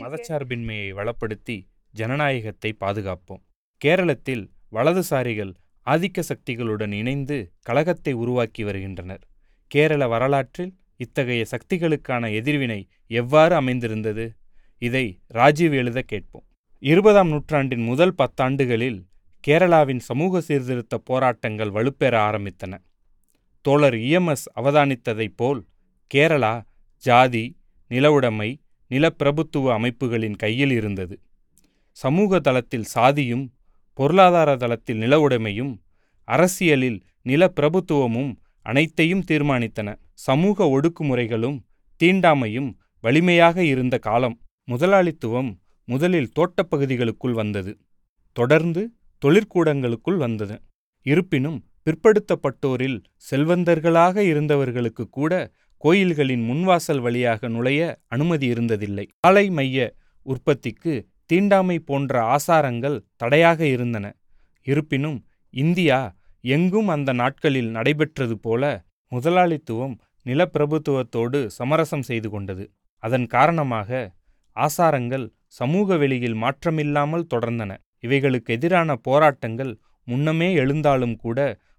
மதச்சார்பின்மையை வளப்படுத்தி ஜனநாயகத்தை பாதுகாப்போம். கேரளத்தில் வலதுசாரிகள் ஆதிக்க சக்திகளுடன் இணைந்து கழகத்தை உருவாக்கி வருகின்றனர். கேரள வரலாற்றில் இத்தகைய சக்திகளுக்கான எதிர்வினை எவ்வாறு அமைந்திருந்தது? இதை ராஜீவ் எழுத கேட்போம். இருபதாம் நூற்றாண்டின் முதல் பத்தாண்டுகளில் கேரளாவின் சமூக சீர்திருத்த போராட்டங்கள் வலுப்பெற ஆரம்பித்தன. தோழர் இஎம்எஸ் அவதானித்ததைப் போல் கேரளா ஜாதி நிலவுடைமை நிலப்பிரபுத்துவ அமைப்புகளின் கையில் இருந்தது. சமூக தளத்தில் சாதியும் பொருளாதார தளத்தில் நிலவுடைமையும் அரசியலில் நிலப்பிரபுத்துவமும் அனைத்தையும் தீர்மானித்தன. சமூக ஒடுக்குமுறைகளும் தீண்டாமையும் வலிமையாக இருந்த காலம் முதலாளித்துவம் முதலில் தோட்டப்பகுதிகளுக்குள் வந்தது. தொடர்ந்து தொழிற்கூடங்களுக்குள் வந்தது. இருப்பினும் பிற்படுத்தப்பட்டோரில் செல்வந்தர்களாக இருந்தவர்களுக்கு கூட கோயில்களின் முன்வாசல் வழியாக நுழைய அனுமதி இருந்ததில்லை. ஆலை மைய உற்பத்திக்கு தீண்டாமை போன்ற ஆசாரங்கள் தடையாக இருந்தன. இருப்பினும் இந்தியா எங்கும் அந்த நாட்களில் நடைபெற்றது போல முதலாளித்துவம் நிலப்பிரபுத்துவத்தோடு சமரசம் செய்து கொண்டது. அதன் காரணமாக ஆசாரங்கள் சமூக வெளியில் மாற்றமில்லாமல் தொடர்ந்தன. இவைகளுக்கு எதிரான போராட்டங்கள் முன்னமே எழுந்தாலும் கூட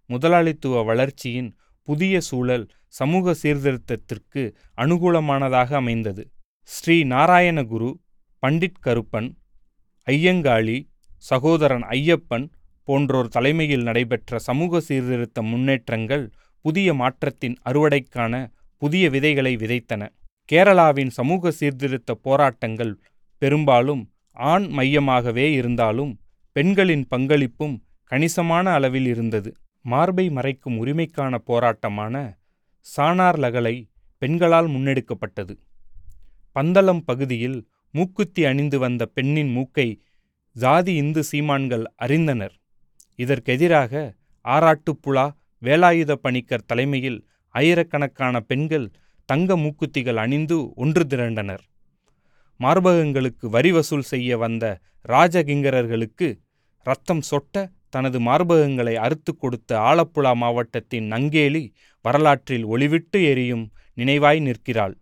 முதலாளித்துவ வளர்ச்சியின் புதிய சூழல் சமூக சீர்திருத்தத்திற்கு அனுகூலமானதாக அமைந்தது. ஸ்ரீ நாராயணகுரு பண்டிட் கருப்பன் ஐயங்காளி சகோதரன் ஐயப்பன் போன்றோர் தலைமையில் நடைபெற்ற சமூக சீர்திருத்த முன்னேற்றங்கள் புதிய மாற்றத்தின் அறுவடைக்கான புதிய விதைகளை விதைத்தன. கேரளாவின் சமூக சீர்திருத்த போராட்டங்கள் பெரும்பாலும் ஆண் மையமாகவே இருந்தாலும் பெண்களின் பங்களிப்பும் கணிசமான அளவில் இருந்தது. மார்பை மறைக்கும் உரிமைக்கான போராட்டமான சானார் லகலை பெண்களால் முன்னெடுக்கப்பட்டது. பந்தளம் பகுதியில் மூக்குத்தி அணிந்து வந்த பெண்ணின் மூக்கை ஜாதி இந்து சீமான்கள் அறிந்தனர். இதற்கெதிராக ஆராட்டுப்புழா வேலாயுத பணிக்கர் தலைமையில் ஆயிரக்கணக்கான பெண்கள் தங்க மூக்குத்திகள் அணிந்து ஒன்று திரண்டனர். மார்பகங்களுக்கு வரி வசூல் செய்ய வந்த ராஜகிங்கரர்களுக்கு ரத்தம் சொட்ட தனது மார்பகங்களை அறுத்து கொடுத்த ஆலப்புழா மாவட்டத்தின் நங்கேலி வரலாற்றில் ஒளிவிட்டு எரியும் நினைவாய் நிற்கிறாள்.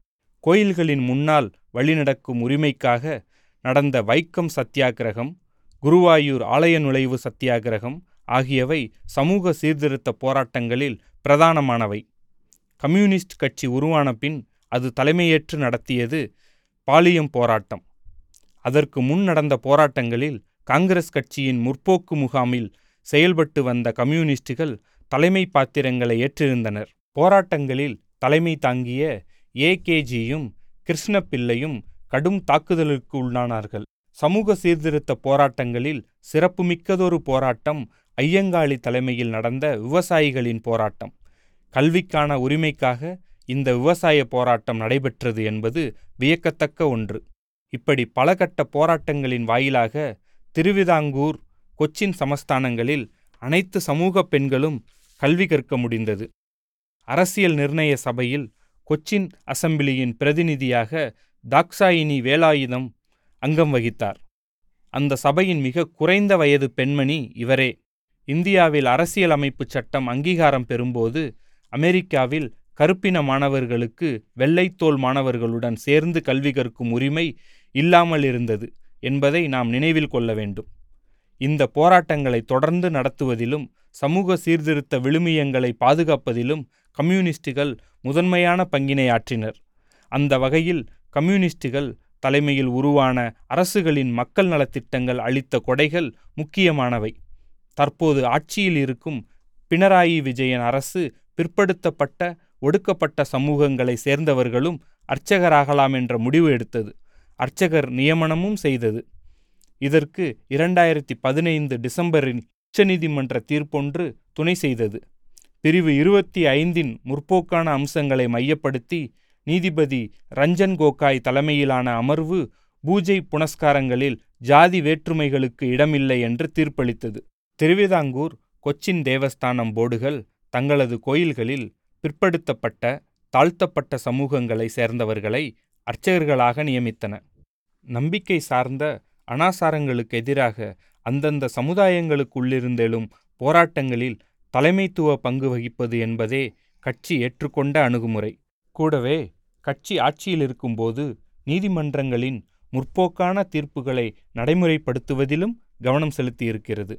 கோயில்களின் முன்னால் வழிநடக்கும் உரிமைக்காக நடந்த வைக்கம் சத்தியாகிரகம் குருவாயூர் ஆலய நுழைவு சத்தியாகிரகம் ஆகியவை சமூக சீர்திருத்த போராட்டங்களில் பிரதானமானவை. கம்யூனிஸ்ட் கட்சி உருவான பின் அது தலைமையேற்று நடத்தியது பாலியம் போராட்டம். அதற்கு முன் நடந்த போராட்டங்களில் காங்கிரஸ் கட்சியின் முற்போக்கு முகாமில் செயல்பட்டு வந்த கம்யூனிஸ்டுகள் தலைமை பாத்திரங்களை ஏற்றிருந்தனர். போராட்டங்களில் தலைமை தாங்கிய ஏகேஜியும் கிருஷ்ணப்பிள்ளையும் கடும் தாக்குதலுக்கு உள்ளானார்கள். சமூக சீர்திருத்த போராட்டங்களில் சிறப்புமிக்கதொரு போராட்டம் ஐயங்காளி தலைமையில் நடந்த விவசாயிகளின் போராட்டம். கல்விக்கான உரிமைக்காக இந்த விவசாய போராட்டம் நடைபெற்றது என்பது வியக்கத்தக்க ஒன்று. இப்படி பல கட்ட போராட்டங்களின் வாயிலாக திருவிதாங்கூர் கொச்சின் சமஸ்தானங்களில் அனைத்து சமூக பெண்களும் கல்வி கற்க முடிந்தது. அரசியல் நிர்ணய சபையில் கொச்சின் அசம்பிளியின் பிரதிநிதியாக தாக்சாயினி வேலாயுதம் அங்கம் வகித்தார். அந்த சபையின் மிக குறைந்த வயது பெண்மணி இவரே. இந்தியாவில் அரசியல் அமைப்பு சட்டம் அங்கீகாரம் பெறும்போது அமெரிக்காவில் கருப்பின மாணவர்களுக்கு வெள்ளைத்தோல் மாணவர்களுடன் சேர்ந்து கல்வி கற்கும் உரிமை இல்லாமல் இருந்தது என்பதை நாம் நினைவில் கொள்ள வேண்டும். இந்த போராட்டங்களை தொடர்ந்து நடத்துவதிலும் சமூக சீர்திருத்த விழுமியங்களை பாதுகாப்பதிலும் கம்யூனிஸ்டுகள் முதன்மையான பங்கினை ஆற்றினர் அந்த வகையில் கம்யூனிஸ்டுகள் தலைமையில் உருவான அரசுகளின் மக்கள் நலத்திட்டங்கள் அளித்த கொடைகள் முக்கியமானவை. தற்போது ஆட்சியில் இருக்கும் பினராயி விஜயன் அரசு பிற்படுத்தப்பட்ட ஒடுக்கப்பட்ட சமூகங்களை சேர்ந்தவர்களும் அர்ச்சகராகலாம் என்ற முடிவு எடுத்தது. அர்ச்சகர் நியமனமும் செய்தது. இதற்கு இரண்டாயிரத்தி பதினைந்து டிசம்பரின் உச்சநீதிமன்ற தீர்ப்பொன்று துணை செய்தது. பிரிவு இருபத்தி ஐந்தின் முற்போக்கான அம்சங்களை மையப்படுத்தி நீதிபதி ரஞ்சன் கோகாய் தலைமையிலான அமர்வு பூஜை புனஸ்காரங்களில் ஜாதி வேற்றுமைகளுக்கு இடமில்லை என்று தீர்ப்பளித்தது. திருவிதாங்கூர் கொச்சின் தேவஸ்தானம் போர்டுகள் தங்களது கோயில்களில் பிற்படுத்தப்பட்ட தாழ்த்தப்பட்ட சமூகங்களை சேர்ந்தவர்களை அர்ச்சகர்களாக நியமித்தன. நம்பிக்கை சார்ந்த அனாசாரங்களுக்கு எதிராக அந்தந்த சமுதாயங்களுக்குள்ளிருந்தெழும் போராட்டங்களில் தலைமைத்துவ பங்கு வகிப்பது என்பதே கட்சி ஏற்றுக்கொண்ட அணுகுமுறை. கூடவே கட்சி ஆட்சியில் இருக்கும்போது நீதிமன்றங்களின் முற்போக்கான தீர்ப்புகளை நடைமுறைப்படுத்துவதிலும் கவனம் செலுத்தியிருக்கிறது.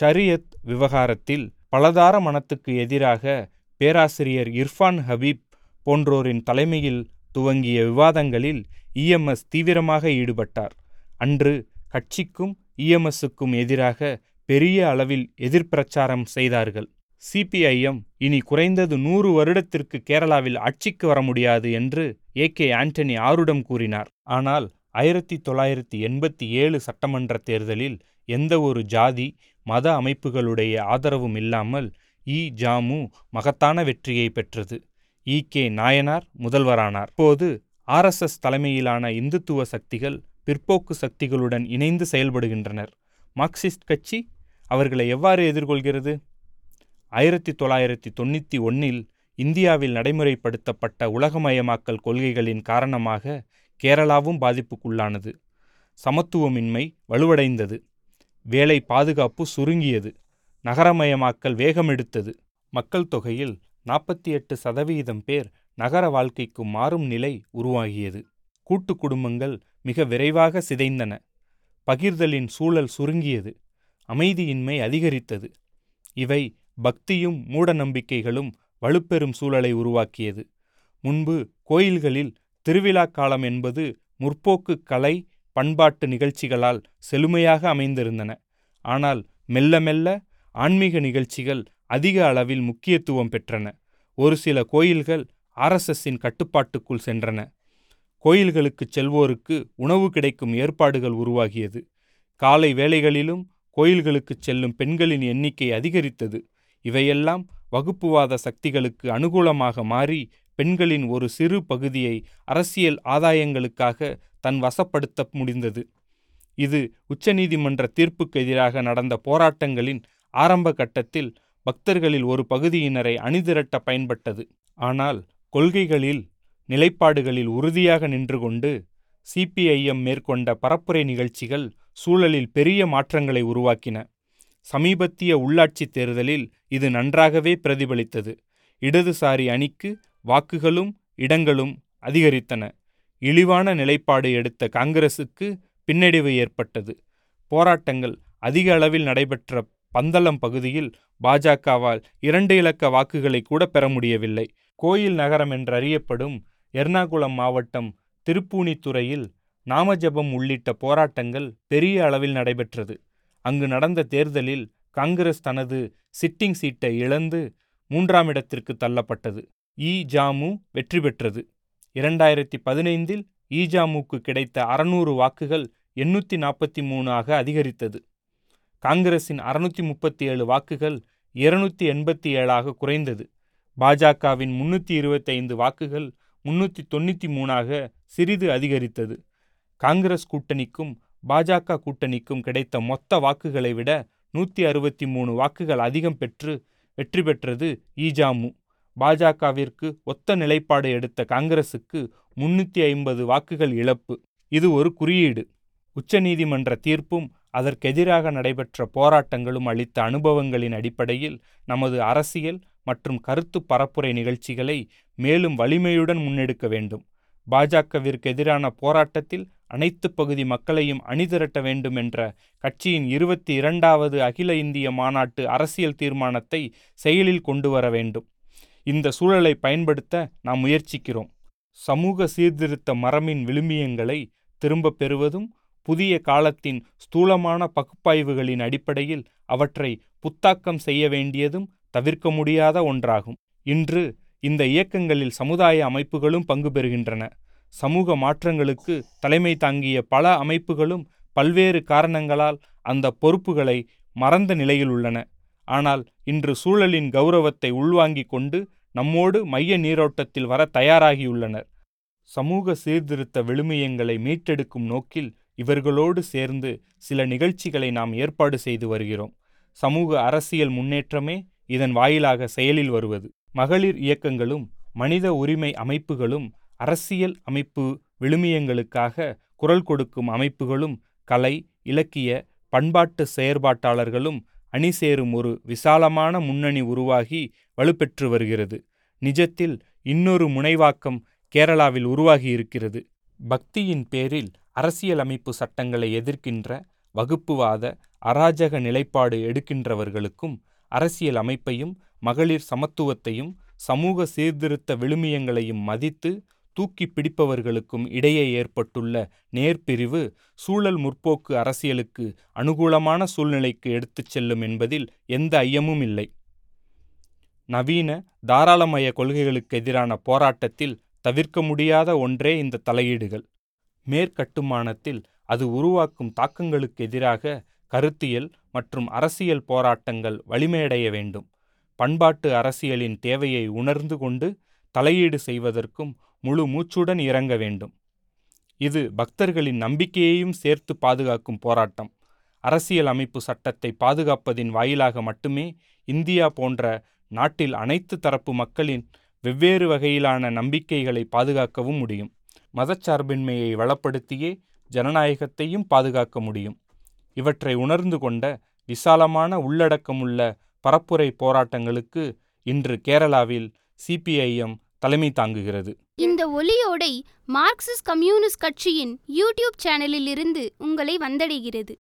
ஷரியத் விவகாரத்தில் பலதார மனத்துக்கு எதிராக பேராசிரியர் இர்ஃபான் ஹபீப் போன்றோரின் தலைமையில் துவங்கிய விவாதங்களில் இஎம்எஸ் தீவிரமாக ஈடுபட்டார். அன்று கட்சிக்கும் இஎம்எஸ்ஸுக்கும் எதிராக பெரிய அளவில் எதிர்பிரச்சாரம் செய்தார்கள். சிபிஐஎம் இனி குறைந்தது நூறு வருடத்திற்கு கேரளாவில் ஆட்சிக்கு வர முடியாது என்று ஏ கே ஆண்டனி ஆருடம் கூறினார். ஆனால் ஆயிரத்தி தொள்ளாயிரத்தி எண்பத்தி ஏழு சட்டமன்ற தேர்தலில் எந்த ஒரு ஜாதி மத அமைப்புகளுடைய ஆதரவும் இல்லாமல் இ. ஜாமு மகத்தான வெற்றியை பெற்றது. இ கே நாயனார் முதல்வரானார். இப்போது ஆர்எஸ்எஸ் தலைமையிலான இந்துத்துவ சக்திகள் பிற்போக்கு சக்திகளுடன் இணைந்து செயல்படுகின்றனர். மார்க்சிஸ்ட் கட்சி அவர்களை எவ்வாறு எதிர்கொள்கிறது? ஆயிரத்தி தொள்ளாயிரத்தி தொண்ணூற்றி ஒன்னில் இந்தியாவில் நடைமுறைப்படுத்தப்பட்ட உலகமயமாக்கல் கொள்கைகளின் காரணமாக கேரளாவும் பாதிப்புக்குள்ளானது. சமத்துவமின்மை வலுவடைந்தது. வேலை பாதுகாப்பு சுருங்கியது. நகரமயமாக்கல் வேகமெடுத்தது. மக்கள் தொகையில் நாற்பத்தி எட்டு சதவீதம் பேர் நகர வாழ்க்கைக்கு மாறும் நிலை உருவாகியது. கூட்டு குடும்பங்கள் மிக விரைவாக சிதைந்தன. பகிர்தலின் சூழல் சுருங்கியது. அமைதியின்மை அதிகரித்தது. இவை பக்தியும் மூட நம்பிக்கைகளும் வலுப்பெறும் சூழலை உருவாக்கியது. முன்பு கோயில்களில் திருவிழா காலம் என்பது முற்போக்கு கலை பண்பாட்டு நிகழ்ச்சிகளால் செழுமையாக அமைந்திருந்தன. ஆனால் மெல்ல மெல்ல ஆன்மீக நிகழ்ச்சிகள் அதிக அளவில் முக்கியத்துவம் பெற்றன. ஒரு சில கோயில்கள் ஆர்எஸ்எஸ்ஸின் கட்டுப்பாட்டுக்குள் சென்றன. கோயில்களுக்குச் செல்வோருக்கு உணவு கிடைக்கும் ஏற்பாடுகள் உருவாகியது. காலை வேளைகளிலும் கோயில்களுக்குச் செல்லும் பெண்களின் எண்ணிக்கை அதிகரித்தது. இவையெல்லாம் வகுப்புவாத சக்திகளுக்கு அனுகூலமாக மாறி பெண்களின் ஒரு சிறு பகுதியை அரசியல் ஆதாயங்களுக்காக தன் வசப்படுத்த முடிந்தது. இது உச்சநீதிமன்ற தீர்ப்புக்கு எதிராக நடந்த போராட்டங்களின் ஆரம்ப கட்டத்தில் பக்தர்களில் ஒரு பகுதியினரை அணிதிரட்ட பயன்பட்டது. ஆனால் கொள்கைகளில் நிலைப்பாடுகளில் உறுதியாக நின்று கொண்டு சிபிஐஎம் மேற்கொண்ட பரப்புரை நிகழ்ச்சிகள் சூழலில் பெரிய மாற்றங்களை உருவாக்கின. சமீபத்திய உள்ளாட்சி தேர்தலில் இது நன்றாகவே பிரதிபலித்தது. இடதுசாரி அணிக்கு வாக்குகளும் இடங்களும் அதிகரித்தன. இழிவான நிலைப்பாடு எடுத்த காங்கிரசுக்கு பின்னடைவு ஏற்பட்டது. போராட்டங்கள் அதிக அளவில் நடைபெற்ற பந்தளம் பகுதியில் பாஜகவால் இரண்டு இலக்க வாக்குகளை கூட பெற முடியவில்லை. கோயில் நகரம் என்றறியப்படும் எர்ணாகுளம் மாவட்டம் திருப்பூணித்துறையில் நாமஜபம் உள்ளிட்ட போராட்டங்கள் பெரிய அளவில் நடைபெற்றது. அங்கு நடந்த தேர்தலில் காங்கிரஸ் தனது சிட்டிங் சீட்டை இழந்து மூன்றாம் இடத்திற்கு தள்ளப்பட்டது. இ. ஜாமு வெற்றி பெற்றது. இரண்டாயிரத்தி பதினைந்தில் ஈஜாமுக்கு கிடைத்த அறுநூறு வாக்குகள் எண்ணூற்றி நாற்பத்தி மூணு ஆக அதிகரித்தது. காங்கிரசின் அறுநூற்றி முப்பத்தி ஏழு வாக்குகள் இருநூற்றி எண்பத்தி ஏழாக குறைந்தது. பாஜகவின் முன்னூற்றி இருபத்தைந்து வாக்குகள் முன்னூற்றி தொண்ணூற்றி மூணாக சிறிது அதிகரித்தது. காங்கிரஸ் கூட்டணிக்கும் பாஜக கூட்டணிக்கும் கிடைத்த மொத்த வாக்குகளை விட நூற்றி அறுபத்தி மூணு வாக்குகள் அதிகம் பெற்று வெற்றி பெற்றது ஈஜாமு. பாஜகவிற்கு ஒத்த நிலைப்பாடு எடுத்த காங்கிரசுக்கு முன்னூற்றி ஐம்பது வாக்குகள் இழப்பு. இது ஒரு குறியீடு. உச்சநீதிமன்ற தீர்ப்பும் அதற்கெதிராக நடைபெற்ற போராட்டங்களும் அளித்த அனுபவங்களின் அடிப்படையில் நமது அரசியல் மற்றும் கருத்து பரப்புரை நிகழ்ச்சிகளை மேலும் வலிமையுடன் முன்னெடுக்க வேண்டும். பாஜகவிற்கு எதிரான போராட்டத்தில் அனைத்து பகுதி மக்களையும் அணிதிரட்ட வேண்டும் என்ற கட்சியின் இருபத்தி இரண்டாவது அகில இந்திய மாநாட்டு அரசியல் தீர்மானத்தை செயலில் கொண்டு வர வேண்டும். இந்த சூழலை பயன்படுத்த நாம் முயற்சிக்கிறோம். சமூக சீர்திருத்த மரமின் விழுமியங்களை திரும்பப் பெறுவதும் புதிய காலத்தின் ஸ்தூலமான பகுப்பாய்வுகளின் அடிப்படையில் அவற்றை புத்தாக்கம் செய்ய வேண்டியதும் தவிர்க்க முடியாத ஒன்றாகும். இன்று இந்த இயக்கங்களில் சமுதாய அமைப்புகளும் பங்கு பெறுகின்றன. சமூக மாற்றங்களுக்கு தலைமை தாங்கிய பல அமைப்புகளும் பல்வேறு காரணங்களால் அந்த பொறுப்புகளை மறந்த நிலையில் உள்ளன. ஆனால் இன்று சூழலின் கௌரவத்தை உள்வாங்கிக் கொண்டு நம்மோடு மைய நீரோட்டத்தில் வர தயாராகியுள்ளனர். சமூக சீர்திருத்த விழுமியங்களை மீட்டெடுக்கும் நோக்கில் இவர்களோடு சேர்ந்து சில நிகழ்ச்சிகளை நாம் ஏற்பாடு செய்து வருகிறோம். சமூக அரசியல் முன்னேற்றமே இதன் வாயிலாக செயலில் வருவது. மகளிர் இயக்கங்களும் மனித உரிமை அமைப்புகளும் அரசியல் அமைப்பு விழுமியங்களுக்காக குரல் கொடுக்கும் அமைப்புகளும் கலை இலக்கிய பண்பாட்டு செயற்பாட்டாளர்களும் அணி சேரும் ஒரு விசாலமான முன்னணி உருவாகி வலுப்பெற்று வருகிறது. நிஜத்தில் இன்னொரு முனைவாக்கம் கேரளாவில் உருவாகியிருக்கிறது பக்தியின் பேரில் அரசியலமைப்பு சட்டங்களை எதிர்க்கின்ற வகுப்புவாத அராஜக நிலைப்பாடு எடுக்கின்றவர்களுக்கும் அரசியல் அமைப்பையும் மகளிர் சமத்துவத்தையும் சமூக சீர்திருத்த விழுமியங்களையும் மதித்து தூக்கி பிடிப்பவர்களுக்கும் இடையே ஏற்பட்டுள்ள நேர்பிரிவு சூழல் முற்போக்கு அரசியலுக்கு அனுகூலமான சூழ்நிலைக்கு எடுத்துச் செல்லும் என்பதில் எந்த ஐயமும் இல்லை. நவீன தாராளமய கொள்கைகளுக்கு எதிரான போராட்டத்தில் தவிர்க்க முடியாத ஒன்றே இந்த தலையீடுகள். மேற்கட்டுமானத்தில் அது உருவாக்கும் தாக்கங்களுக்கு எதிராக கருத்தியல் மற்றும் அரசியல் போராட்டங்கள் வலிமையடைய வேண்டும். பண்பாட்டு அரசியலின் தேவையை உணர்ந்து கொண்டு தலையீடு செய்வதற்கும் முழு மூச்சுடன் இறங்க வேண்டும். இது பக்தர்களின் நம்பிக்கையையும் சேர்த்து பாதுகாக்கும் போராட்டம். அரசியல் அமைப்பு சட்டத்தை பாதுகாப்பதின் வாயிலாக மட்டுமே இந்தியா போன்ற நாட்டில் அனைத்து தரப்பு மக்களின் வெவ்வேறு வகையிலான நம்பிக்கைகளை பாதுகாக்கவும் முடியும். மதச்சார்பின்மையை வளப்படுத்தியே ஜனநாயகத்தையும் பாதுகாக்க முடியும். இவற்றை உணர்ந்து கொண்ட விசாலமான உள்ளடக்கமுள்ள பரப்புரை போராட்டங்களுக்கு இன்று கேரளாவில் சிபிஐஎம் தலைமை தாங்குகிறது. இந்த ஒலியோடை மார்க்சிஸ்ட் கம்யூனிஸ்ட் கட்சியின் யூடியூப் சேனலில் இருந்து உங்களை வந்தடைகிறது.